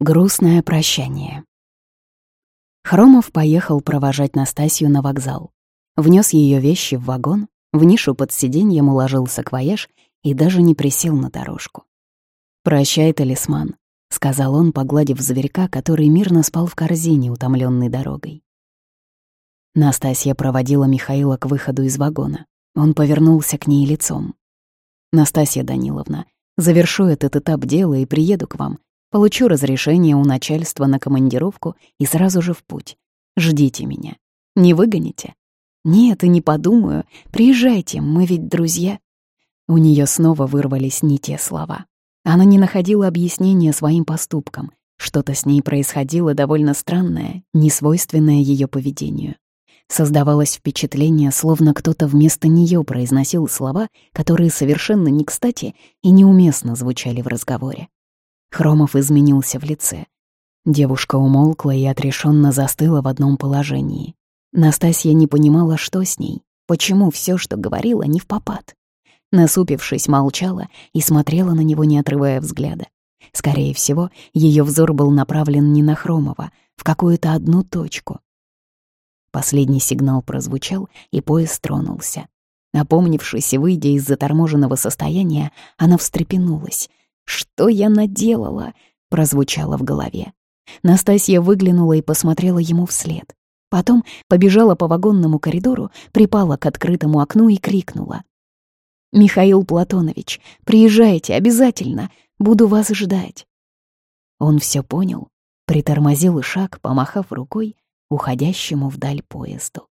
Грустное прощание. Хромов поехал провожать Настасью на вокзал. Внес ее вещи в вагон, в нишу под сиденьем уложил саквояж и даже не присел на дорожку. «Прощай, талисман», — сказал он, погладив зверька, который мирно спал в корзине, утомленный дорогой. Настасья проводила Михаила к выходу из вагона. Он повернулся к ней лицом. «Настасья Даниловна, завершу этот этап дела и приеду к вам. Получу разрешение у начальства на командировку и сразу же в путь. Ждите меня. Не выгоните? Нет, и не подумаю. Приезжайте, мы ведь друзья. У нее снова вырвались не те слова. Она не находила объяснения своим поступкам. Что-то с ней происходило довольно странное, несвойственное ее поведению. Создавалось впечатление, словно кто-то вместо нее произносил слова, которые совершенно не кстати и неуместно звучали в разговоре. Хромов изменился в лице. Девушка умолкла и отрешенно застыла в одном положении. Настасья не понимала, что с ней, почему все, что говорила, не в попад. Насупившись, молчала и смотрела на него, не отрывая взгляда. Скорее всего, ее взор был направлен не на Хромова, в какую-то одну точку. Последний сигнал прозвучал, и поезд тронулся. Опомнившись и выйдя из заторможенного состояния, она встрепенулась. «Что я наделала?» — прозвучало в голове. Настасья выглянула и посмотрела ему вслед. Потом побежала по вагонному коридору, припала к открытому окну и крикнула. «Михаил Платонович, приезжайте обязательно, буду вас ждать». Он все понял, притормозил шаг, помахав рукой уходящему вдаль поезду.